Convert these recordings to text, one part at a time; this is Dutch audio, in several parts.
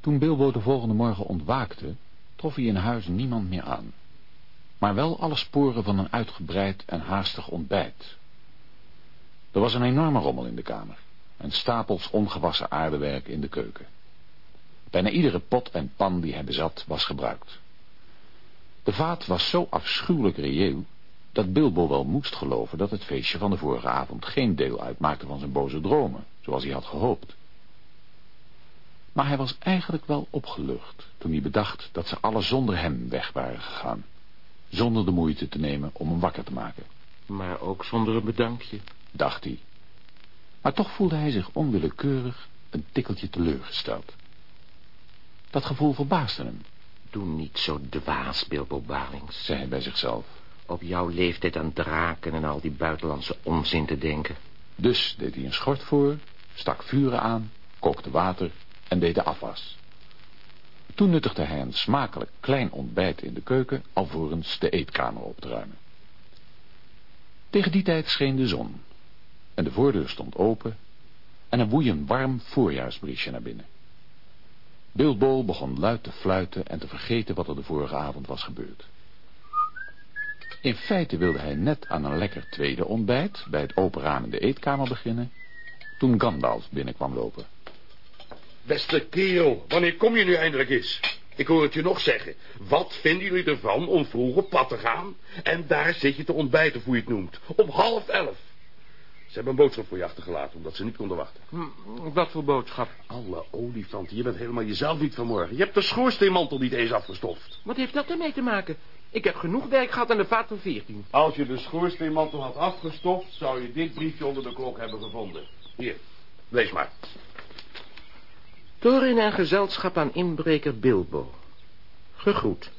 Toen Bilbo de volgende morgen ontwaakte, trof hij in huis niemand meer aan. Maar wel alle sporen van een uitgebreid en haastig ontbijt. Er was een enorme rommel in de kamer en stapels ongewassen aardewerk in de keuken. Bijna iedere pot en pan die hij bezat was gebruikt. De vaat was zo afschuwelijk reëel dat Bilbo wel moest geloven dat het feestje van de vorige avond geen deel uitmaakte van zijn boze dromen, zoals hij had gehoopt. Maar hij was eigenlijk wel opgelucht toen hij bedacht dat ze alle zonder hem weg waren gegaan, zonder de moeite te nemen om hem wakker te maken. Maar ook zonder een bedankje, dacht hij. Maar toch voelde hij zich onwillekeurig een tikkeltje teleurgesteld. Dat gevoel verbaasde hem. Doe niet zo dwaas, Bilbo Balings, zei hij bij zichzelf. Op jouw leeftijd aan draken en al die buitenlandse onzin te denken. Dus deed hij een schort voor, stak vuren aan, kookte water en deed de afwas. Toen nuttigde hij een smakelijk klein ontbijt in de keuken, alvorens de eetkamer op te ruimen. Tegen die tijd scheen de zon en de voordeur stond open en er woei een warm voorjaarsbriesje naar binnen. Bilbo begon luid te fluiten en te vergeten wat er de vorige avond was gebeurd. In feite wilde hij net aan een lekker tweede ontbijt bij het open in de eetkamer beginnen, toen Gandalf binnenkwam lopen. Beste kerel, wanneer kom je nu eindelijk eens? Ik hoor het je nog zeggen. Wat vinden jullie ervan om vroeg op pad te gaan? En daar zit je te ontbijten, hoe je het noemt. Om half elf. Ze hebben een boodschap voor je achtergelaten, omdat ze niet konden wachten. Hm, wat voor boodschap? Alle olifanten, je bent helemaal jezelf niet vanmorgen. Je hebt de schoorsteenmantel niet eens afgestoft. Wat heeft dat ermee te maken? Ik heb genoeg werk gehad aan de vaat van 14. Als je de schoorsteenmantel had afgestoft, zou je dit briefje onder de klok hebben gevonden. Hier, lees maar. Torin en gezelschap aan inbreker Bilbo. Gegroet.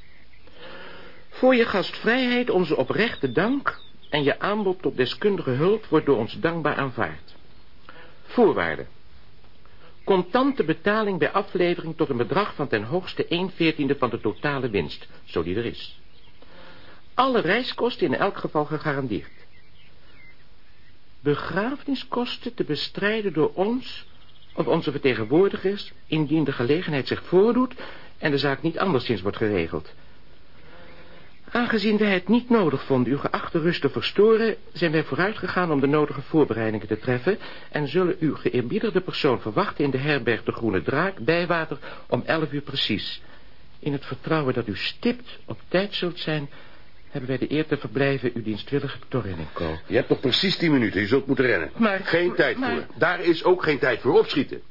Voor je gastvrijheid onze oprechte dank en je aanbod tot deskundige hulp wordt door ons dankbaar aanvaard. Voorwaarden. Contante betaling bij aflevering tot een bedrag van ten hoogste 1 veertiende van de totale winst, zo die er is. Alle reiskosten in elk geval gegarandeerd. Begrafeniskosten te bestrijden door ons of onze vertegenwoordigers, indien de gelegenheid zich voordoet en de zaak niet anderszins wordt geregeld. Aangezien wij het niet nodig vonden uw geachte rust te verstoren... zijn wij vooruitgegaan om de nodige voorbereidingen te treffen... en zullen uw geëerbiedigde persoon verwachten in de herberg de Groene Draak... bijwater om elf uur precies. In het vertrouwen dat u stipt op tijd zult zijn... hebben wij de eer te verblijven uw dienstwillige Torrennico. Je hebt nog precies tien minuten, je zult moeten rennen. Maar... Geen tijd voor. Daar is ook geen tijd voor. Opschieten.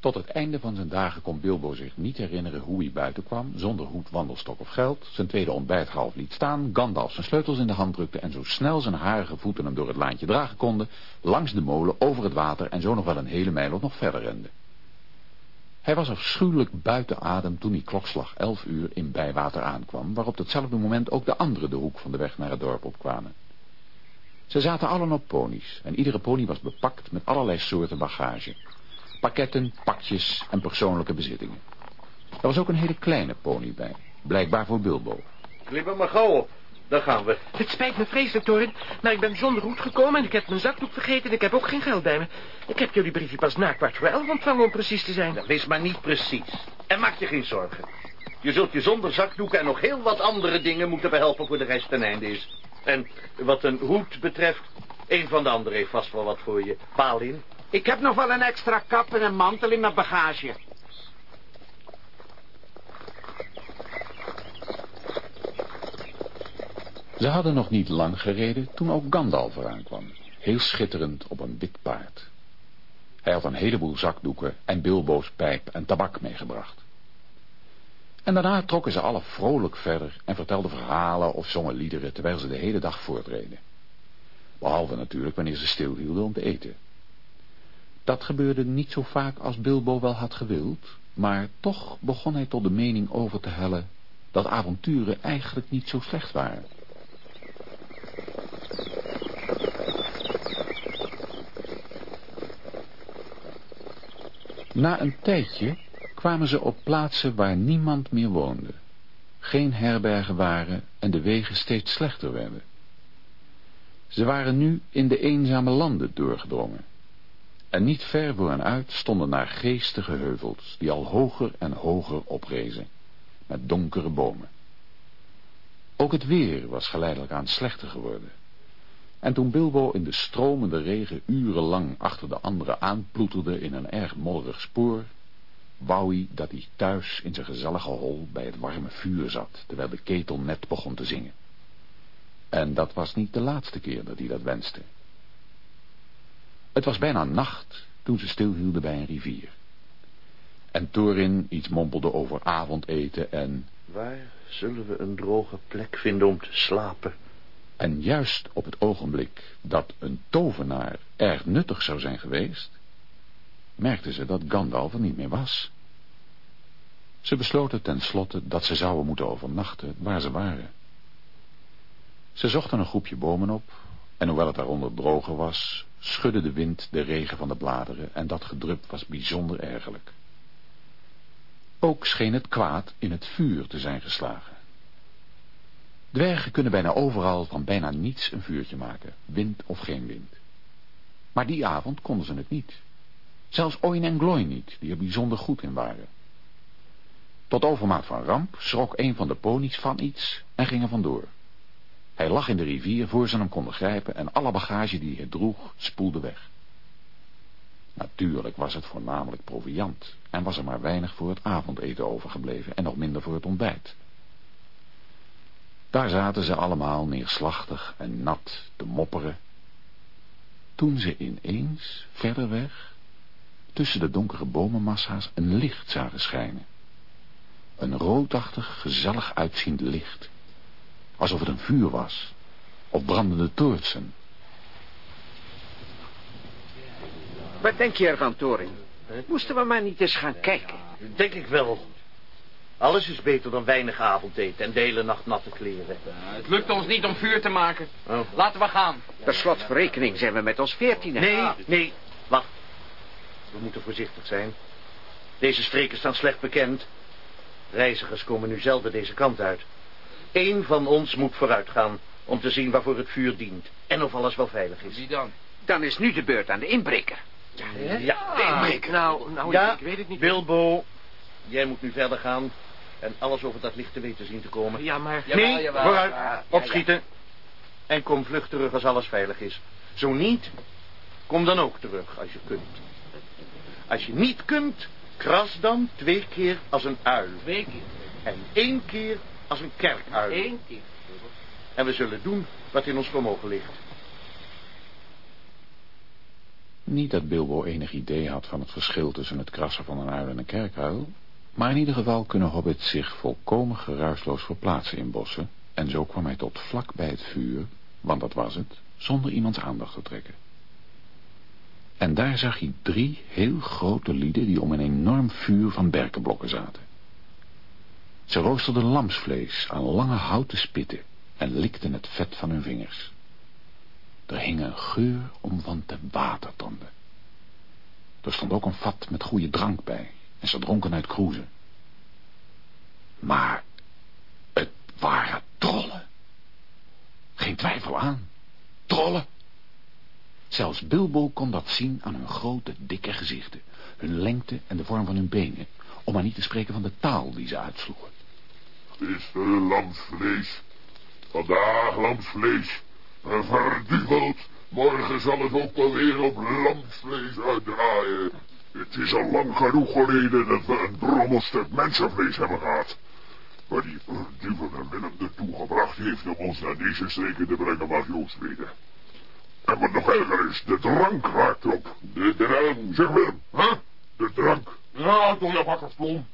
Tot het einde van zijn dagen kon Bilbo zich niet herinneren hoe hij buiten kwam, zonder hoed, wandelstok of geld, zijn tweede ontbijt half liet staan, Gandalf zijn sleutels in de hand drukte en zo snel zijn harige voeten hem door het laantje dragen konden, langs de molen, over het water en zo nog wel een hele mijl of nog verder rende. Hij was afschuwelijk buiten adem toen hij klokslag elf uur in Bijwater aankwam, waarop datzelfde moment ook de anderen de hoek van de weg naar het dorp opkwamen. Ze zaten allen op ponies en iedere pony was bepakt met allerlei soorten bagage pakketten, pakjes en persoonlijke bezittingen. Er was ook een hele kleine pony bij, blijkbaar voor Bilbo. Klim er maar gauw op. Daar gaan we. Het spijt me vreselijk, Torin, maar ik ben zonder hoed gekomen... en ik heb mijn zakdoek vergeten en ik heb ook geen geld bij me. Ik heb jullie briefje pas na kwart voor elf ontvangen om precies te zijn. Dat wees maar niet precies. En maak je geen zorgen. Je zult je zonder zakdoeken en nog heel wat andere dingen moeten behelpen... voor de reis ten einde is. En wat een hoed betreft, een van de anderen heeft vast wel wat voor je. Palin, ik heb nog wel een extra kap en een mantel in mijn bagage. Ze hadden nog niet lang gereden toen ook Gandalf eraan kwam, heel schitterend op een wit paard. Hij had een heleboel zakdoeken en Bilbo's pijp en tabak meegebracht. En daarna trokken ze alle vrolijk verder en vertelden verhalen of zongen liederen terwijl ze de hele dag voortreden. Behalve natuurlijk wanneer ze stilhielden om te eten. Dat gebeurde niet zo vaak als Bilbo wel had gewild, maar toch begon hij tot de mening over te hellen dat avonturen eigenlijk niet zo slecht waren. Na een tijdje kwamen ze op plaatsen waar niemand meer woonde, geen herbergen waren en de wegen steeds slechter werden. Ze waren nu in de eenzame landen doorgedrongen En niet ver voor hen uit stonden naar geestige heuvels, die al hoger en hoger oprezen, met donkere bomen. Ook het weer was geleidelijk aan slechter geworden. En toen Bilbo in de stromende regen urenlang achter de anderen aanploeterde in een erg modderig spoor, wou hij dat hij thuis in zijn gezellige hol bij het warme vuur zat, terwijl de ketel net begon te zingen. En dat was niet de laatste keer dat hij dat wenste. Het was bijna nacht toen ze stilhielden bij een rivier. En Thorin iets mompelde over avondeten en... Waar zullen we een droge plek vinden om te slapen? En juist op het ogenblik dat een tovenaar erg nuttig zou zijn geweest, merkten ze dat Gandalf er niet meer was. Ze besloten tenslotte dat ze zouden moeten overnachten waar ze waren. Ze zochten een groepje bomen op, en hoewel het daaronder droger was, schudde de wind de regen van de bladeren en dat gedrup was bijzonder ergerlijk. Ook scheen het kwaad in het vuur te zijn geslagen. Dwergen kunnen bijna overal van bijna niets een vuurtje maken, wind of geen wind. Maar die avond konden ze het niet. Zelfs Oin en Gloin niet, die er bijzonder goed in waren. Tot overmaat van ramp schrok een van de ponies van iets en ging er vandoor. Hij lag in de rivier voor ze hem konden grijpen en alle bagage die hij droeg spoelde weg. Natuurlijk was het voornamelijk proviand en was er maar weinig voor het avondeten overgebleven en nog minder voor het ontbijt. Daar zaten ze allemaal neerslachtig en nat te mopperen, toen ze ineens verder weg tussen de donkere bomenmassa's een licht zagen schijnen. Een roodachtig, gezellig uitziend licht, alsof het een vuur was, of brandende toortsen. Wat denk je ervan, Torin? Moesten we maar niet eens gaan kijken? Denk ik wel. Alles is beter dan weinig avondeten en de hele nacht natte kleren. Het lukt ons niet om vuur te maken. Oh. Laten we gaan. Per slotverrekening zijn we met ons veertienen. Nee, nee, wacht. We moeten voorzichtig zijn. Deze streken staan slecht bekend. Reizigers komen nu zelden deze kant uit. Eén van ons moet vooruit gaan om te zien waarvoor het vuur dient. En of alles wel veilig is. Wie dan? Dan is nu de beurt aan de inbreker. Ja, inbreken. Nou, nou, Ja, ik weet het niet. Bilbo, jij moet nu verder gaan en alles over dat licht te weten zien te komen. Ja, maar... Jawel, nee, jawel. vooruit, Ja, ja, opschieten. En kom vlug terug als alles veilig is. Zo niet, kom dan ook terug als je kunt. Als je niet kunt, kras dan twee keer als een uil. Twee keer. En één keer als een kerkuil. Eén keer. En we zullen doen wat in ons vermogen ligt. Niet dat Bilbo enig idee had van het verschil tussen het krassen van een uil en een kerkuil, maar in ieder geval kunnen hobbits zich volkomen geruisloos verplaatsen in bossen, en zo kwam hij tot vlak bij het vuur, want dat was het, zonder iemands aandacht te trekken. En daar zag hij drie heel grote lieden die om een enorm vuur van berkenblokken zaten. Ze roosterden lamsvlees aan lange houten spitten en likten het vet van hun vingers. Er hing een geur om van te watertanden. Er stond ook een vat met goede drank bij en ze dronken uit kroezen. Maar het waren trollen. Geen twijfel aan. Trollen. Zelfs Bilbo kon dat zien aan hun grote, dikke gezichten, hun lengte en de vorm van hun benen, om maar niet te spreken van de taal die ze uitsloegen. Gisteren lamsvlees. Vandaag lamsvlees. Verduveld. Morgen zal het ook wel weer op lamsvlees uitdraaien. Het is al lang genoeg geleden dat we een drommelstuk mensenvlees hebben gehad. Maar die verduvelde Willem ertoe gebracht heeft om ons naar deze streken te brengen waar Joost weten. En wat nog erger is, de drank raakt op. De drank. Zeg Willem, hè? De drank. Ja, toch ja, bakkersplom.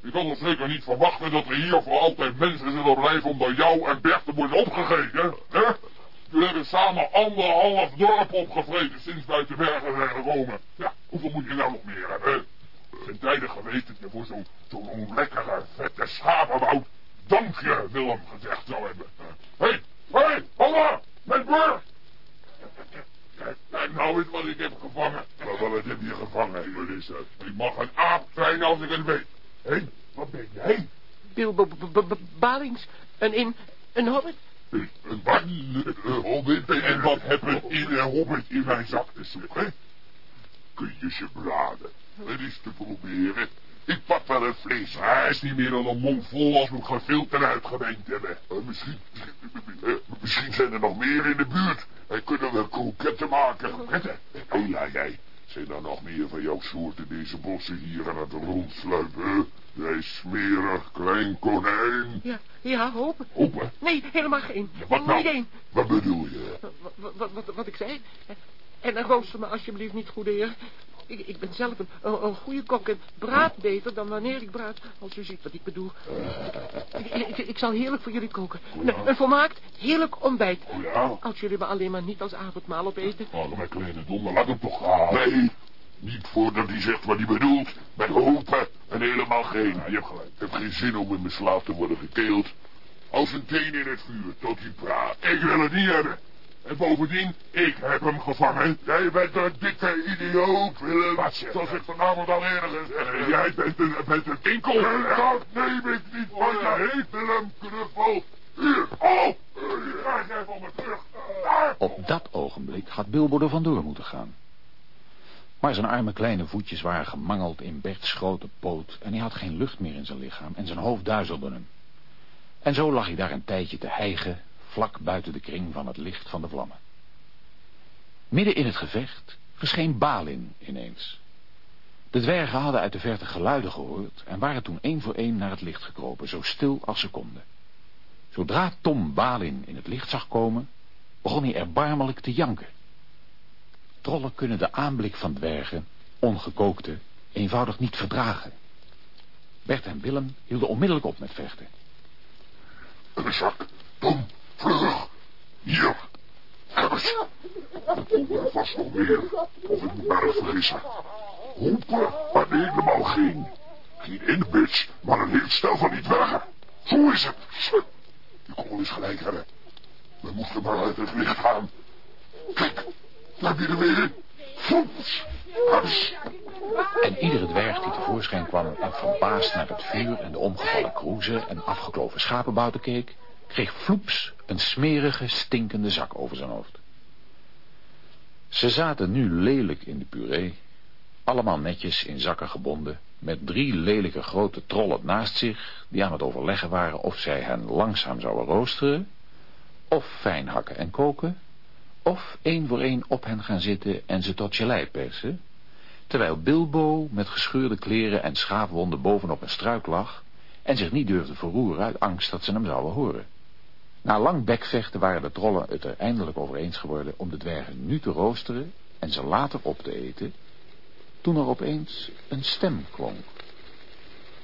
Je kan toch zeker niet verwachten dat er hier voor altijd mensen zullen blijven om door jou en Bert worden opgegeten, hè? Jullie hebben samen anderhalf dorp opgevreten sinds wij te bergen zijn gekomen. Ja, hoeveel moet je nou nog meer hebben? Er zijn tijden geweest dat je voor zo'n zo'n lekkere, vette schapenwoud dankje Willem gezegd zou hebben. Hé, hey, hé, hey, holla, mijn broer! Kijk, nou eens wat ik heb gevangen. Maar wat heb je gevangen, Melissa? Ik mag een aap zijn als ik het weet. Hé, wat ben jij? Bilbo Balings, een in... een hobbit? Wat? Hobbit? En wat heb ik in een hobbit in mijn zak te zoeken? kun je ze braden. Het is te proberen. Ik pak wel een vlees. Hij is niet meer dan een mond vol als we hem gevild en uitgeweend hebben. Eh, misschien, eh, misschien zijn er nog meer in de buurt. En kunnen we kroketten maken. Kroketten? Hela jij. Zijn er nog meer van jouw soort in deze bossen hier aan het rondsluipen? Jij smerig klein konijn. Ja, ja, hopen. Open. Nee, helemaal geen. Wat nou? Niet één. Wat bedoel je? Wat, wat, wat, wat ik zei. En dan rooster me alsjeblieft niet, goede heer. Ik, ik ben zelf een, een, een goede kok en braad beter dan wanneer ik braad. Als u ziet wat ik bedoel. Ik, ik, ik zal heerlijk voor jullie koken. Een, een volmaakt heerlijk ontbijt. Ja? Als jullie me alleen maar niet als avondmaal opeten. Oh, mijn kleine donder, laat hem toch gaan. Nee, niet voordat hij zegt wat hij bedoelt. Bij hopen en helemaal geen. Ja, je hebt gelijk. Ik heb geen zin om in mijn slaap te worden gekeeld. Als een teen in het vuur, tot hij praat. Ik wil het niet hebben. En bovendien, ik heb hem gevangen. Jij bent een dikke idioot, Willem. Wat Zoals ik vanavond al eerder gezegd heb. Jij bent een, bent een winkel. Dat neem ik niet van je. Willem, knuffel. Hier, oh. Krijg jij van me terug. Op dat ogenblik had Bilbo er vandoor moeten gaan. Maar zijn arme kleine voetjes waren gemangeld in Berts grote poot... en hij had geen lucht meer in zijn lichaam en zijn hoofd duizelde hem. En zo lag hij daar een tijdje te hijgen... vlak buiten de kring van het licht van de vlammen. Midden in het gevecht verscheen Balin ineens. De dwergen hadden uit de verte geluiden gehoord... en waren toen één voor één naar het licht gekropen, zo stil als ze konden. Zodra Tom Balin in het licht zag komen... begon hij erbarmelijk te janken... Trollen kunnen de aanblik van dwergen, ongekookte, eenvoudig niet verdragen. Bert en Willem hielden onmiddellijk op met vechten. Een zak, Tom, vlug. Hier, heb eens. Er vast nog meer. Of ik moet me erg vergissen. Roepen, maar helemaal geen. Geen inbits, maar een heel stel van die dwergen. Zo is het. Je kon wel eens gelijk hebben. We moesten maar uit het licht gaan. Kijk, daar heb je er weer. Foeps. Huis. En iedere dwerg die tevoorschijn kwam en verbaasd naar het vuur en de omgevallen kroezen en afgekloven schapenbouten keek, kreeg vloeps een smerige, stinkende zak over zijn hoofd. Ze zaten nu lelijk in de puree, allemaal netjes in zakken gebonden, met drie lelijke grote trollen naast zich, die aan het overleggen waren of zij hen langzaam zouden roosteren, of fijn hakken en koken, of één voor één op hen gaan zitten en ze tot gelei persen, terwijl Bilbo met gescheurde kleren en schaafwonden bovenop een struik lag en zich niet durfde verroeren uit angst dat ze hem zouden horen. Na lang bekvechten waren de trollen het er eindelijk over eens geworden om de dwergen nu te roosteren en ze later op te eten, toen er opeens een stem klonk.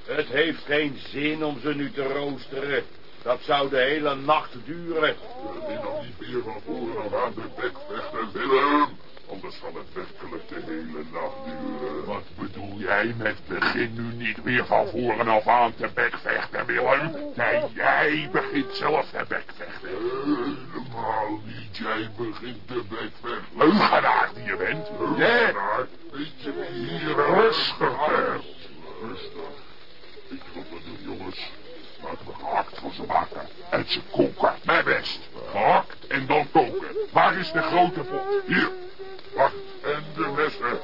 Het heeft geen zin om ze nu te roosteren. Dat zou de hele nacht duren. Je bent nog niet meer van voren af aan de bek vechten, Willem. Anders zal het werkelijk de hele nacht duren. Wat bedoel jij met begin nu niet meer van voren af aan te bekvechten, Willem? Nee, jij begint zelf te bekvechten. Helemaal niet. Jij begint te bekvechten. Leugenaar die je bent. Leugenaar? Weet je wie hier rustig? Rustig. Ik wil het doen, jongens. Laten we van ze maken. En ze koken. Mijn best. Gehakt en dan koken. Waar is de grote pot? Hier. Wacht. En de messen.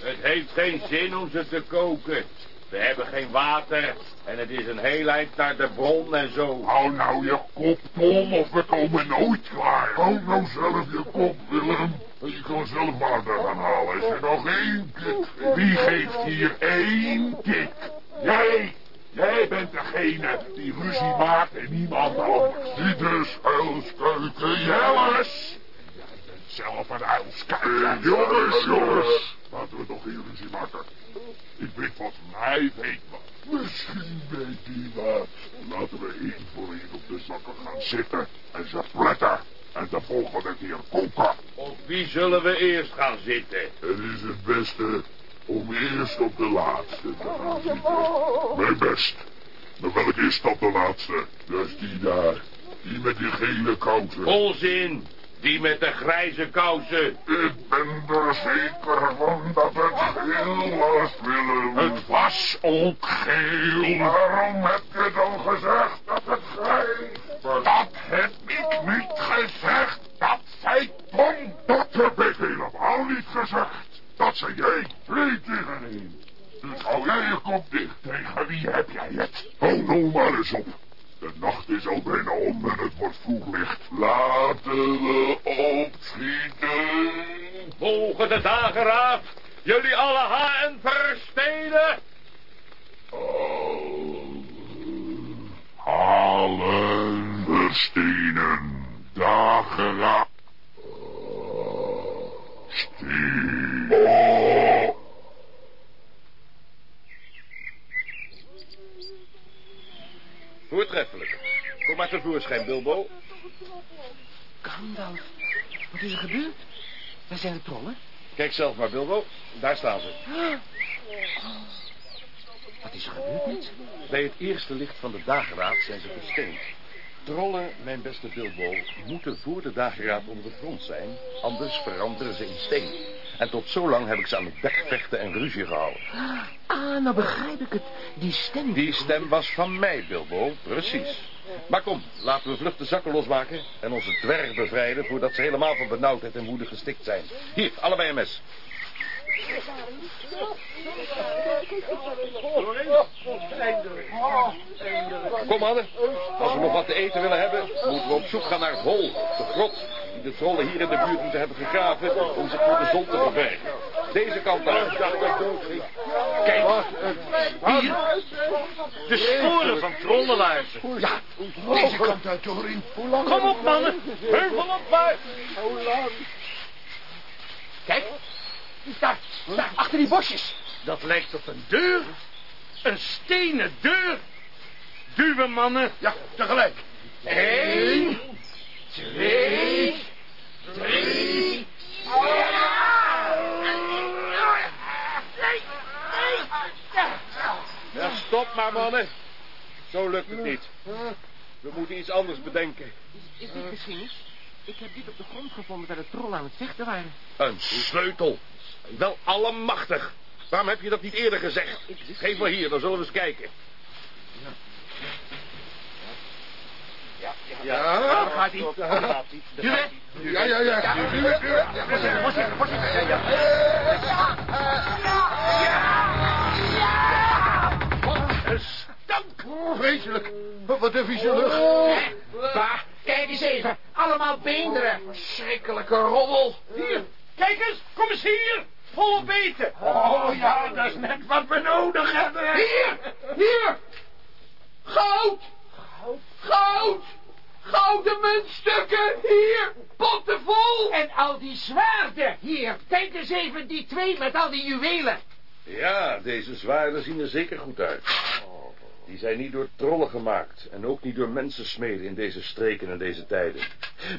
Het heeft geen zin om ze te koken. We hebben geen water en het is een heel eind naar de bron en zo. Hou nou je kop, Tom, of we komen nooit klaar. Hou nou zelf je kop, Willem. Je kan zelf water gaan halen als je nog één kik. Wie geeft hier één kik? Jij! Jij bent degene die ruzie maakt en niemand anders. Schuilskuiken, Jellis! Jij bent zelf een uilskuiken. jongens, jongens! Laten we toch geen ruzie maken. Ik weet wat, hij weet wat. Misschien weet hij wat. Laten we één voor één op de zakken gaan zitten en ze fletten. En de volgende keer koken. Op wie zullen we eerst gaan zitten? Het is het beste om eerst op de laatste te gaan zitten. Mijn best. Maar welke is dat de laatste? Dat is die daar. Die met die gele kousen. Onzin! Die met de grijze kousen. Ik ben er zeker van dat het geel was, Willem. Het was ook geel. Waarom heb je dan gezegd dat het grijs was? Dat heb ik niet gezegd. Dat zei Tom. Dat heb ik helemaal niet gezegd. gezegd. Dat zei jij. Twee tegen één. Dus hou jij je kop dicht. Tegen wie heb jij het? Hou nou maar eens op. De nacht is al bijna om en het wordt vroeg licht. Laten we opschieten. Mogen de dageraad jullie alle haan verstenen? Halen verstenen. Dageraad. Steen. Voortreffelijk. Kom maar tevoorschijn, Bilbo. Gandalf, wat is er gebeurd? Waar zijn de trollen? Kijk zelf maar, Bilbo. Daar staan ze. Wat is er gebeurd met ze? Bij het eerste licht van de dageraad zijn ze versteend. Trollen, mijn beste Bilbo, moeten voor de dageraad onder de grond zijn. Anders veranderen ze in steen. En tot zo lang heb ik ze aan het bekvechten en ruzie gehouden. Ah, nou begrijp ik het. Die stem... Die stem was van mij, Bilbo. Precies. Maar kom, laten we vlug de zakken losmaken... en onze dwerg bevrijden... voordat ze helemaal van benauwdheid en woede gestikt zijn. Hier, allebei een mes. Kom, mannen. Als we nog wat te eten willen hebben... moeten we op zoek gaan naar het hol. De grot die de trollen hier in de buurt moeten hebben gegraven... om zich voor de zon te verbergen. Deze kant uit. Kijk, hier. De sporen van trollenlaarzen. Ja, deze kant uit, Torin. Kom op, mannen. Heuvel op, maar. Kijk, daar, daar, achter die bosjes. Dat lijkt op een deur. Een stenen deur. Duwen, mannen. Ja, tegelijk. Eén, twee, drie. Ja, stop maar, mannen. Zo lukt het niet. We moeten iets anders bedenken. Is dit misschien iets? Ik heb dit op de grond gevonden waar de trollen aan het vechten waren. Een sleutel. Wel allemachtig. Waarom heb je dat niet eerder gezegd? Geef maar hier, dan zullen we eens kijken. Ja, ja, Daar gaat hij. Daar gaat hij. Duwen. Ja, ja, ja. Duwen, duwen. Voorzichtig, voorzichtig. Ja, ja. Een stank. Vreselijk. Wat een vieze lucht. Bah, kijk eens even. Allemaal beenderen. Verschrikkelijke rommel. Hier, kijk eens. Kom eens hier. Volop eten. Oh ja, dat is net wat we nodig hebben. Hier, hier. Goud. Goud. Gouden muntstukken. Hier, potten vol. En al die zwaarden. Hier, kijk eens even die twee met al die juwelen. Ja, deze zwaarden zien er zeker goed uit. Die zijn niet door trollen gemaakt en ook niet door mensensmeden in deze streken en deze tijden.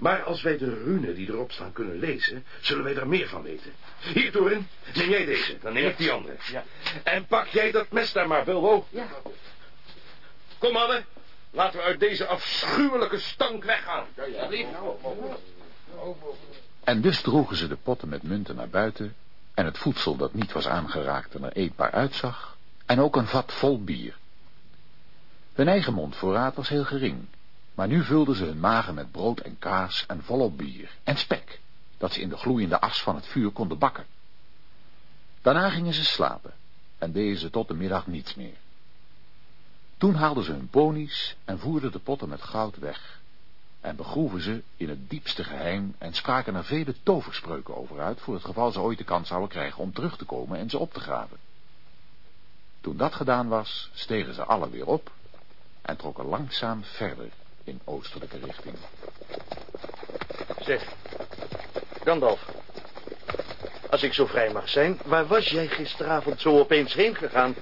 Maar als wij de runen die erop staan kunnen lezen, zullen wij daar meer van weten. Hier, Torin, neem jij deze, dan neem ik die andere. Ja. En pak jij dat mes daar maar, Bilbo. Ja. Kom, mannen, laten we uit deze afschuwelijke stank weggaan. En dus droegen ze de potten met munten naar buiten... en het voedsel dat niet was aangeraakt en er eetbaar uitzag... en ook een vat vol bier. Hun eigen mondvoorraad was heel gering... maar nu vulden ze hun magen met brood en kaas en volop bier... en spek, dat ze in de gloeiende as van het vuur konden bakken. Daarna gingen ze slapen... en deden ze tot de middag niets meer. Toen haalden ze hun ponies en voerden de potten met goud weg... en begroeven ze in het diepste geheim en spraken er vele toverspreuken over uit... voor het geval ze ooit de kans zouden krijgen om terug te komen en ze op te graven. Toen dat gedaan was, stegen ze alle weer op en trokken langzaam verder in oostelijke richting. Zeg, Gandalf. Als ik zo vrij mag zijn, waar was jij gisteravond zo opeens heen gegaan?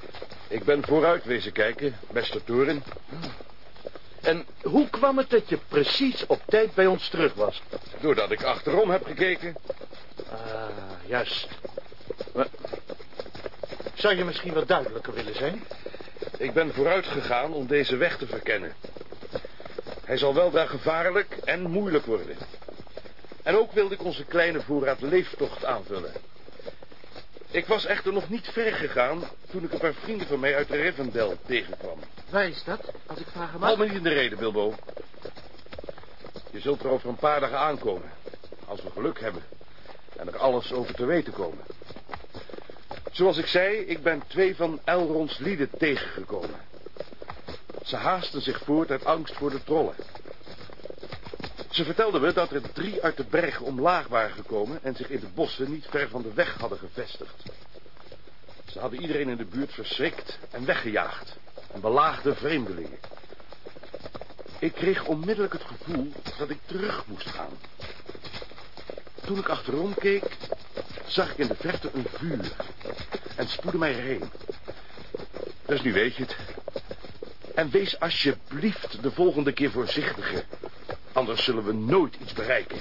Ik ben vooruit wezen kijken, beste Toren. En hoe kwam het dat je precies op tijd bij ons terug was? Doordat ik achterom heb gekeken. Ah, juist. Maar, zou je misschien wat duidelijker willen zijn? Ik ben vooruit gegaan om deze weg te verkennen. Hij zal weldra gevaarlijk en moeilijk worden. En ook wilde ik onze kleine voorraad leeftocht aanvullen. Ik was echter nog niet ver gegaan toen ik een paar vrienden van mij uit de Rivendell tegenkwam. Waar is dat, als ik vragen mag? me niet in de reden, Bilbo. Je zult er over een paar dagen aankomen. Als we geluk hebben. en er alles over te weten komen. Zoals ik zei, ik ben twee van Elrons lieden tegengekomen. Ze haasten zich voort uit angst voor de trollen. Ze vertelden me dat er drie uit de bergen omlaag waren gekomen... en zich in de bossen niet ver van de weg hadden gevestigd. Ze hadden iedereen in de buurt verschrikt en weggejaagd... en belaagden vreemdelingen. Ik kreeg onmiddellijk het gevoel dat ik terug moest gaan. Toen ik achterom keek, zag ik in de verte een vuur en spoedde mij erheen. Dus nu weet je het. En wees alsjeblieft de volgende keer voorzichtiger. Anders zullen we nooit iets bereiken.